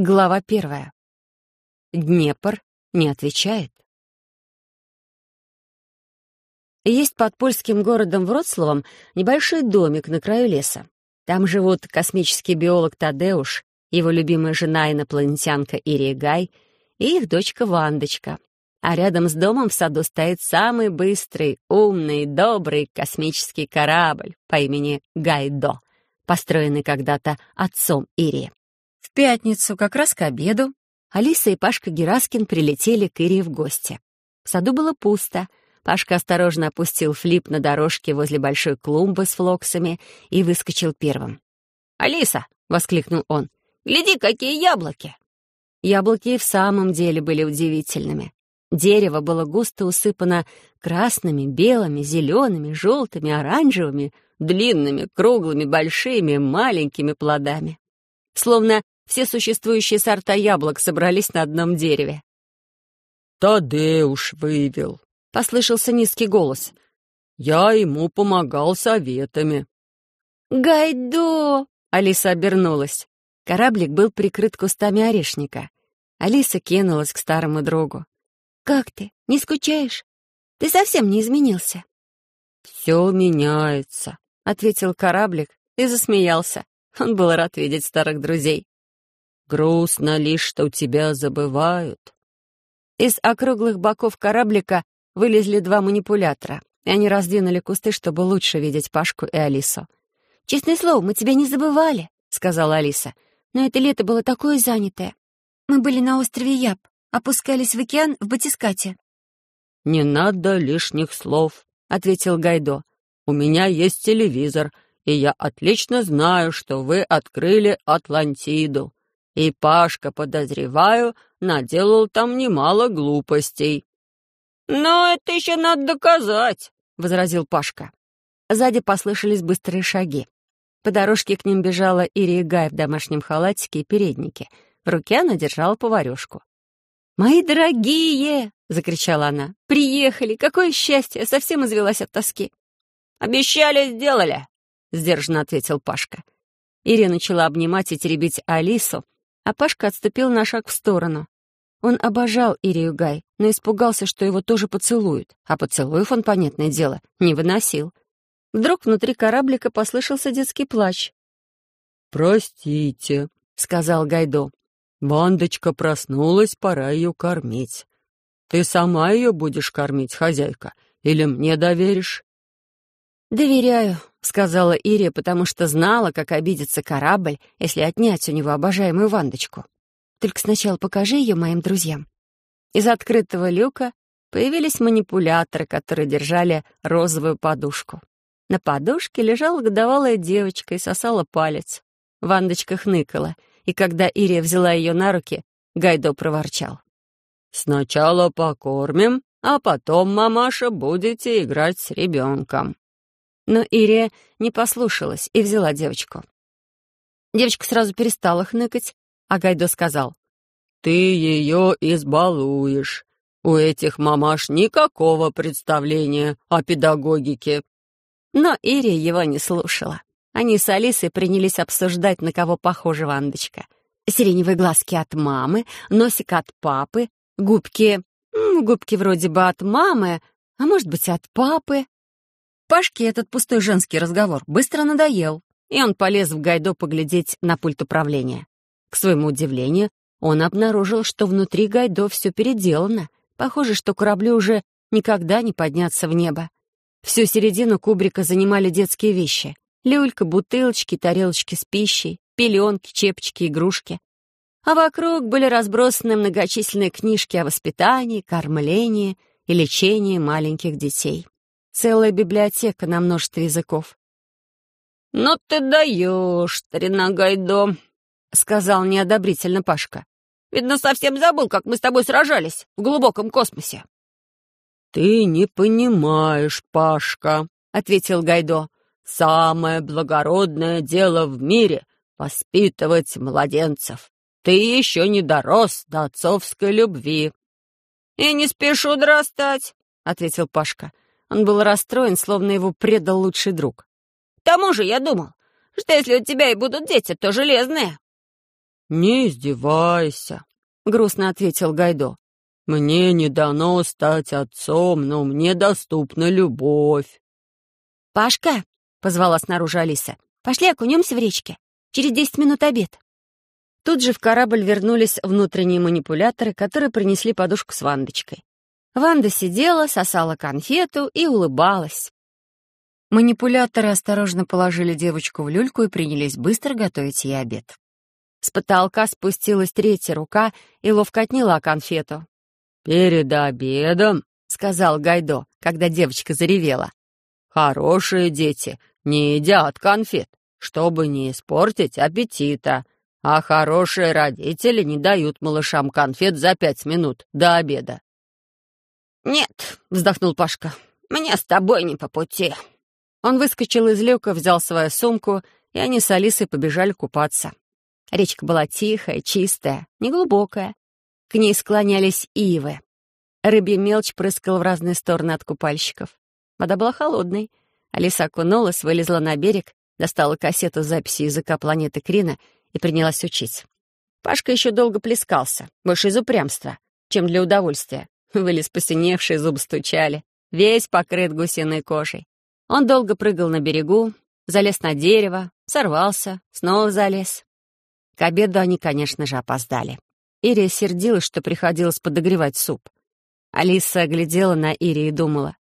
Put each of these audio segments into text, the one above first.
Глава первая. Днепр не отвечает. Есть под польским городом Вроцлавом небольшой домик на краю леса. Там живут космический биолог Тадеуш, его любимая жена инопланетянка Ирия Гай и их дочка Вандочка. А рядом с домом в саду стоит самый быстрый, умный, добрый космический корабль по имени Гайдо, построенный когда-то отцом Ирии. В пятницу, как раз к обеду, Алиса и Пашка Гераскин прилетели к Ирии в гости. В саду было пусто. Пашка осторожно опустил флип на дорожке возле большой клумбы с флоксами и выскочил первым. «Алиса!» — воскликнул он. «Гляди, какие яблоки!» Яблоки в самом деле были удивительными. Дерево было густо усыпано красными, белыми, зелеными, желтыми, оранжевыми, длинными, круглыми, большими, маленькими плодами. Словно все существующие сорта яблок собрались на одном дереве. «Тадеуш вывел», — послышался низкий голос. «Я ему помогал советами». «Гайдо!» — Алиса обернулась. Кораблик был прикрыт кустами орешника. Алиса кинулась к старому другу. «Как ты? Не скучаешь? Ты совсем не изменился». «Все меняется», — ответил кораблик и засмеялся. Он был рад видеть старых друзей. «Грустно лишь, что тебя забывают». Из округлых боков кораблика вылезли два манипулятора, и они раздвинули кусты, чтобы лучше видеть Пашку и Алису. «Честное слово, мы тебя не забывали», — сказала Алиса. «Но это лето было такое занятое. Мы были на острове Яб, опускались в океан в батискате». «Не надо лишних слов», — ответил Гайдо. «У меня есть телевизор, и я отлично знаю, что вы открыли Атлантиду. И Пашка, подозреваю, наделал там немало глупостей». «Но это еще надо доказать», — возразил Пашка. Сзади послышались быстрые шаги. По дорожке к ним бежала Ирия Гай в домашнем халатике и переднике. В руке она держала поварёшку. «Мои дорогие!» — закричала она. «Приехали! Какое счастье! Совсем извелась от тоски!» «Обещали, сделали!» — сдержанно ответил Пашка. Ирия начала обнимать и теребить Алису, а Пашка отступил на шаг в сторону. Он обожал Ирию Гай, но испугался, что его тоже поцелуют, а поцелуев он, понятное дело, не выносил. Вдруг внутри кораблика послышался детский плач. «Простите», — сказал Гайдо. «Вандочка проснулась, пора ее кормить. Ты сама ее будешь кормить, хозяйка, или мне доверишь?» «Доверяю», — сказала Ирия, потому что знала, как обидится корабль, если отнять у него обожаемую Вандочку. «Только сначала покажи ее моим друзьям». Из открытого люка появились манипуляторы, которые держали розовую подушку. На подушке лежала годовалая девочка и сосала палец. Вандочка хныкала, и когда Ирия взяла ее на руки, Гайдо проворчал. «Сначала покормим, а потом, мамаша, будете играть с ребенком». Но Ирия не послушалась и взяла девочку. Девочка сразу перестала хныкать, а Гайдо сказал. «Ты ее избалуешь. У этих мамаш никакого представления о педагогике». Но Ирия его не слушала. Они с Алисой принялись обсуждать, на кого похожа Вандочка. Сиреневые глазки от мамы, носик от папы, губки... Губки вроде бы от мамы, а может быть, от папы. Пашке этот пустой женский разговор быстро надоел, и он полез в гайдо поглядеть на пульт управления. К своему удивлению, он обнаружил, что внутри гайдо все переделано. Похоже, что кораблю уже никогда не подняться в небо. Всю середину кубрика занимали детские вещи. Люлька, бутылочки, тарелочки с пищей, пеленки, чепчики, игрушки. А вокруг были разбросаны многочисленные книжки о воспитании, кормлении и лечении маленьких детей. Целая библиотека на множестве языков. «Ну ты даешь, старина Гайдо», — сказал неодобрительно Пашка. «Видно, совсем забыл, как мы с тобой сражались в глубоком космосе». «Ты не понимаешь, Пашка», — ответил Гайдо. «Самое благородное дело в мире — воспитывать младенцев. Ты еще не дорос до отцовской любви». «И не спешу дорастать», — ответил Пашка. Он был расстроен, словно его предал лучший друг. «К тому же я думал, что если у тебя и будут дети, то железные». «Не издевайся», — грустно ответил Гайдо. «Мне не дано стать отцом, но мне доступна любовь». «Пашка», — позвала снаружи Алиса, — «пошли окунемся в речке. Через десять минут обед». Тут же в корабль вернулись внутренние манипуляторы, которые принесли подушку с Вандочкой. Ванда сидела, сосала конфету и улыбалась. Манипуляторы осторожно положили девочку в люльку и принялись быстро готовить ей обед. С потолка спустилась третья рука и ловко отняла конфету. «Перед обедом», — сказал Гайдо, когда девочка заревела. «Хорошие дети не едят конфет, чтобы не испортить аппетита, а хорошие родители не дают малышам конфет за пять минут до обеда». «Нет», — вздохнул Пашка, — «мне с тобой не по пути». Он выскочил из люка, взял свою сумку, и они с Алисой побежали купаться. Речка была тихая, чистая, неглубокая. К ней склонялись ивы. Рыбий мелочь прыскал в разные стороны от купальщиков. Вода была холодной. Алиса окунулась, вылезла на берег, достала кассету с записью языка планеты Крина и принялась учить. Пашка еще долго плескался, больше из упрямства, чем для удовольствия. Вылез посиневший, зубы стучали. Весь покрыт гусиной кожей. Он долго прыгал на берегу, залез на дерево, сорвался, снова залез. К обеду они, конечно же, опоздали. Ирия сердилась, что приходилось подогревать суп. Алиса глядела на Ири и думала,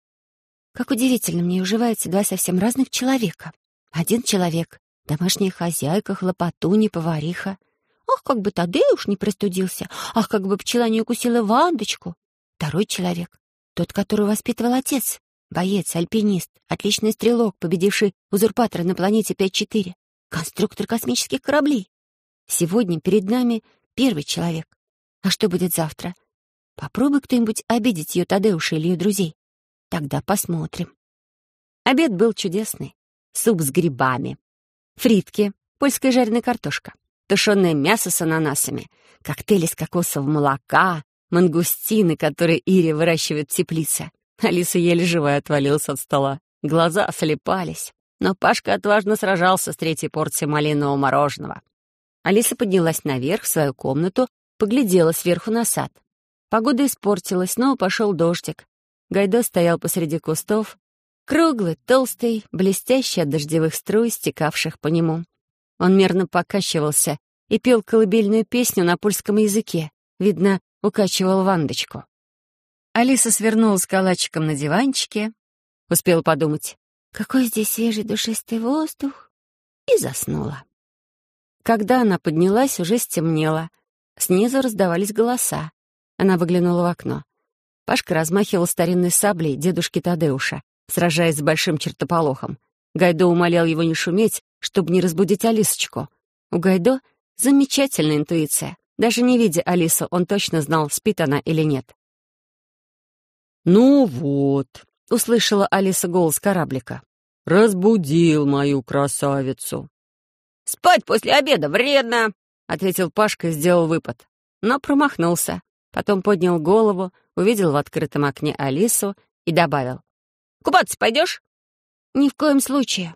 «Как удивительно, мне уживаются два совсем разных человека. Один человек — домашняя хозяйка, хлопотунья, повариха. Ах, как бы Тадеуш не простудился! Ах, как бы пчела не укусила Вандочку! Второй человек — тот, который воспитывал отец, Боец, альпинист, отличный стрелок, победивший узурпатора на планете 5-4, конструктор космических кораблей. Сегодня перед нами первый человек. А что будет завтра? Попробуй кто-нибудь обидеть ее Тадеуша или ее друзей. Тогда посмотрим. Обед был чудесный. Суп с грибами, фритки, польская жареная картошка, тушеное мясо с ананасами, коктейли из кокосового молока, мангустины, которые Ири выращивает в теплице, Алиса еле живая отвалилась от стола. Глаза слепались. Но Пашка отважно сражался с третьей порцией малинового мороженого. Алиса поднялась наверх в свою комнату, поглядела сверху на сад. Погода испортилась, снова пошел дождик. Гайдо стоял посреди кустов, круглый, толстый, блестящий от дождевых струй, стекавших по нему. Он мерно покачивался и пел колыбельную песню на польском языке. Видно, укачивал Вандочку. Алиса свернулась калачиком на диванчике, успела подумать, какой здесь свежий душистый воздух, и заснула. Когда она поднялась, уже стемнело. Снизу раздавались голоса. Она выглянула в окно. Пашка размахивал старинной саблей дедушки Тадеуша, сражаясь с большим чертополохом. Гайдо умолял его не шуметь, чтобы не разбудить Алисочку. У Гайдо замечательная интуиция. Даже не видя Алису, он точно знал, спит она или нет. «Ну вот», — услышала Алиса голос кораблика. «Разбудил мою красавицу». «Спать после обеда вредно», — ответил Пашка и сделал выпад. Но промахнулся. Потом поднял голову, увидел в открытом окне Алису и добавил. «Купаться пойдешь?» «Ни в коем случае».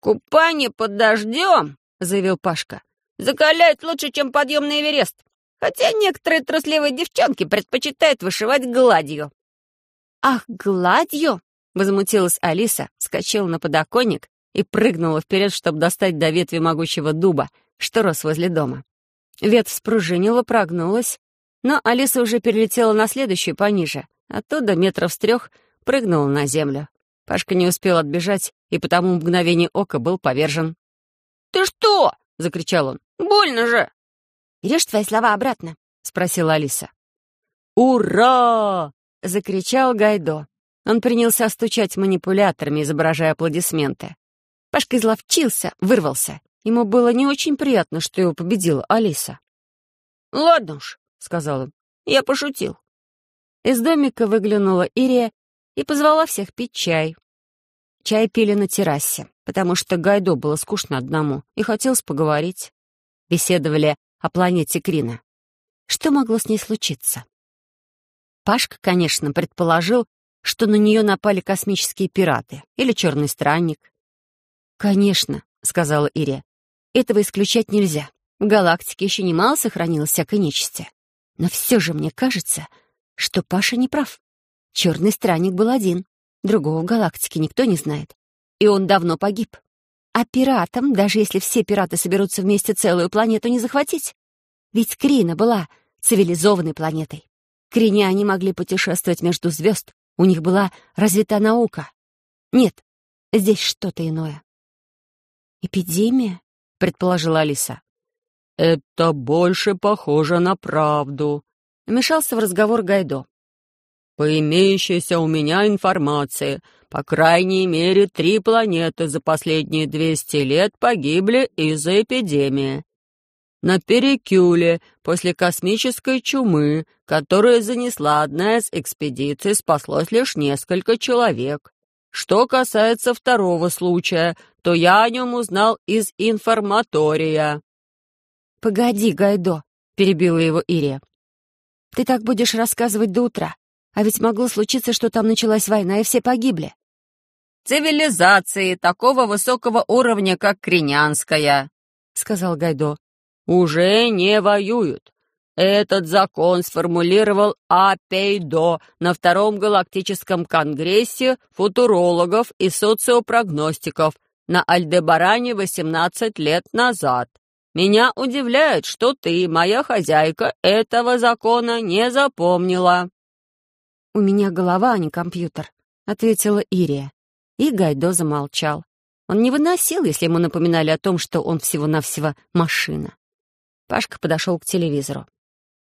«Купание под дождем», — заявил Пашка, «закаляет лучше, чем подъем на Эверест. Хотя некоторые трусливые девчонки предпочитают вышивать гладью. «Ах, гладью?» — возмутилась Алиса, вскочила на подоконник и прыгнула вперед, чтобы достать до ветви могучего дуба, что рос возле дома. Ветвь спружинила, прогнулась, но Алиса уже перелетела на следующую пониже. Оттуда метров с трех прыгнула на землю. Пашка не успел отбежать и потому мгновение ока был повержен. «Ты что?» — закричал он. «Больно же!» «Берешь твои слова обратно?» — спросила Алиса. «Ура!» — закричал Гайдо. Он принялся стучать манипуляторами, изображая аплодисменты. Пашка изловчился, вырвался. Ему было не очень приятно, что его победила Алиса. «Ладно уж», — сказал он, — «я пошутил». Из домика выглянула Ирия и позвала всех пить чай. Чай пили на террасе, потому что Гайдо было скучно одному и хотелось поговорить. Беседовали о планете Крина. Что могло с ней случиться? Пашка, конечно, предположил, что на нее напали космические пираты или черный странник. «Конечно», — сказала Ирия, — «этого исключать нельзя. В галактике еще немало сохранилось всякой нечисти. Но все же мне кажется, что Паша не прав. Черный странник был один, другого в галактике никто не знает. И он давно погиб. А пиратам, даже если все пираты соберутся вместе, целую планету не захватить. Ведь Крина была цивилизованной планетой. Криняне могли путешествовать между звезд, у них была развита наука. Нет, здесь что-то иное. «Эпидемия?» — предположила Алиса. «Это больше похоже на правду», — вмешался в разговор Гайдо. «По имеющейся у меня информации, по крайней мере, три планеты за последние 200 лет погибли из-за эпидемии. На Перекюле после космической чумы, которую занесла одна из экспедиций, спаслось лишь несколько человек. Что касается второго случая, то я о нем узнал из информатория». «Погоди, Гайдо», — перебила его Ирия. «Ты так будешь рассказывать до утра, а ведь могло случиться, что там началась война, и все погибли». «Цивилизации такого высокого уровня, как Кринянская», — сказал Гайдо, — «уже не воюют. Этот закон сформулировал Апейдо на Втором галактическом конгрессе футурологов и социопрогностиков на Альдебаране 18 лет назад. Меня удивляет, что ты, моя хозяйка, этого закона не запомнила». «У меня голова, а не компьютер», — ответила Ирия. И Гайдо замолчал. Он не выносил, если ему напоминали о том, что он всего-навсего машина. Пашка подошел к телевизору.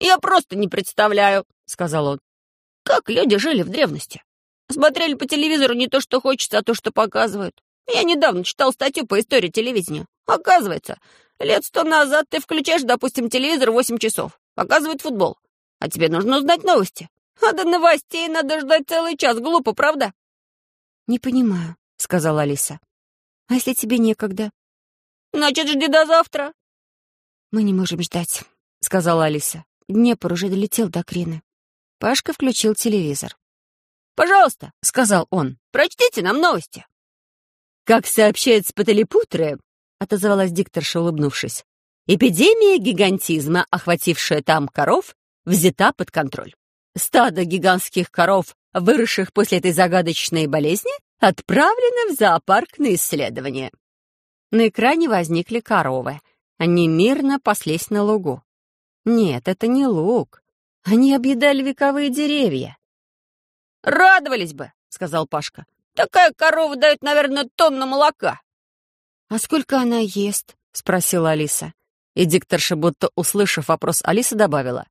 «Я просто не представляю», — сказал он, — «как люди жили в древности. Смотрели по телевизору не то, что хочется, а то, что показывают. Я недавно читал статью по истории телевидения. Оказывается, Лет сто назад ты включаешь, допустим, телевизор восемь часов, показывает футбол, а тебе нужно узнать новости. А до новостей надо ждать целый час. Глупо, правда?» «Не понимаю», — сказала Алиса. «А если тебе некогда?» «Значит, жди до завтра». «Мы не можем ждать», — сказала Алиса. Днепр уже долетел до Крины. Пашка включил телевизор. «Пожалуйста», — сказал он, — «прочтите нам новости». Как сообщает Спателепутры, — отозвалась дикторша, улыбнувшись. «Эпидемия гигантизма, охватившая там коров, взята под контроль. Стадо гигантских коров, выросших после этой загадочной болезни, отправлено в зоопарк на исследование». На экране возникли коровы. Они мирно паслись на лугу. Нет, это не луг. Они объедали вековые деревья. «Радовались бы», — сказал Пашка. «Такая корова дает, наверное, тонну молока». «А сколько она ест?» — спросила Алиса. И дикторша, будто услышав вопрос Алисы, добавила.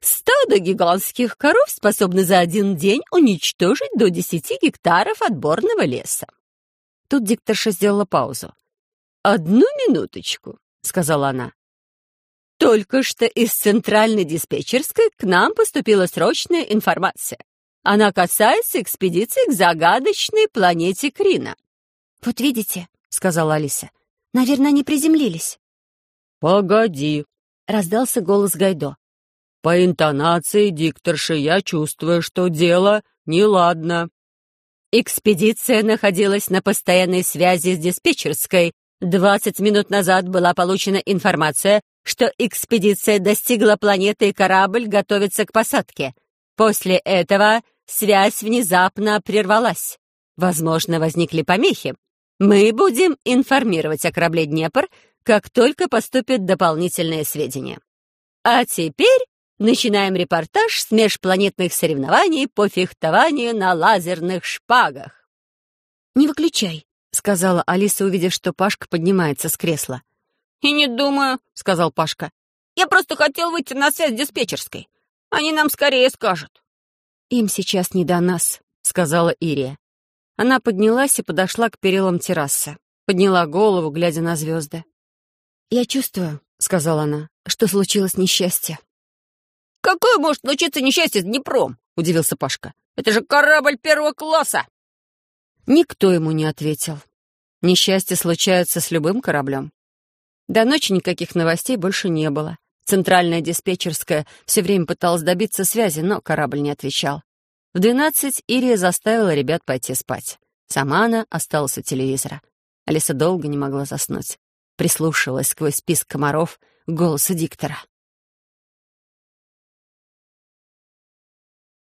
«Стадо гигантских коров способны за один день уничтожить до десяти гектаров отборного леса». Тут дикторша сделала паузу. «Одну минуточку», — сказала она. «Только что из центральной диспетчерской к нам поступила срочная информация. Она касается экспедиции к загадочной планете Крина». «Вот видите», — сказала Алиса. «Наверное, они приземлились». «Погоди», — раздался голос Гайдо. «По интонации дикторши я чувствую, что дело неладно». Экспедиция находилась на постоянной связи с диспетчерской. Двадцать минут назад была получена информация, что экспедиция достигла планеты и корабль готовится к посадке. После этого связь внезапно прервалась. Возможно, возникли помехи. Мы будем информировать о корабле «Днепр», как только поступят дополнительные сведения. А теперь начинаем репортаж с межпланетных соревнований по фехтованию на лазерных шпагах. «Не выключай», — сказала Алиса, увидев, что Пашка поднимается с кресла. «И не думаю», — сказал Пашка. «Я просто хотел выйти на связь с диспетчерской. Они нам скорее скажут». «Им сейчас не до нас», — сказала Ирия. Она поднялась и подошла к перилам террасы. Подняла голову, глядя на звезды. «Я чувствую», — сказала она, — «что случилось несчастье». «Какое может случиться несчастье с Днепром?» — удивился Пашка. «Это же корабль первого класса!» Никто ему не ответил. Несчастье случается с любым кораблем. До ночи никаких новостей больше не было. Центральная диспетчерская все время пыталась добиться связи, но корабль не отвечал. В двенадцать Ирия заставила ребят пойти спать. Сама она осталась у телевизора. Алиса долго не могла заснуть. Прислушивалась сквозь список комаров, к голосу диктора.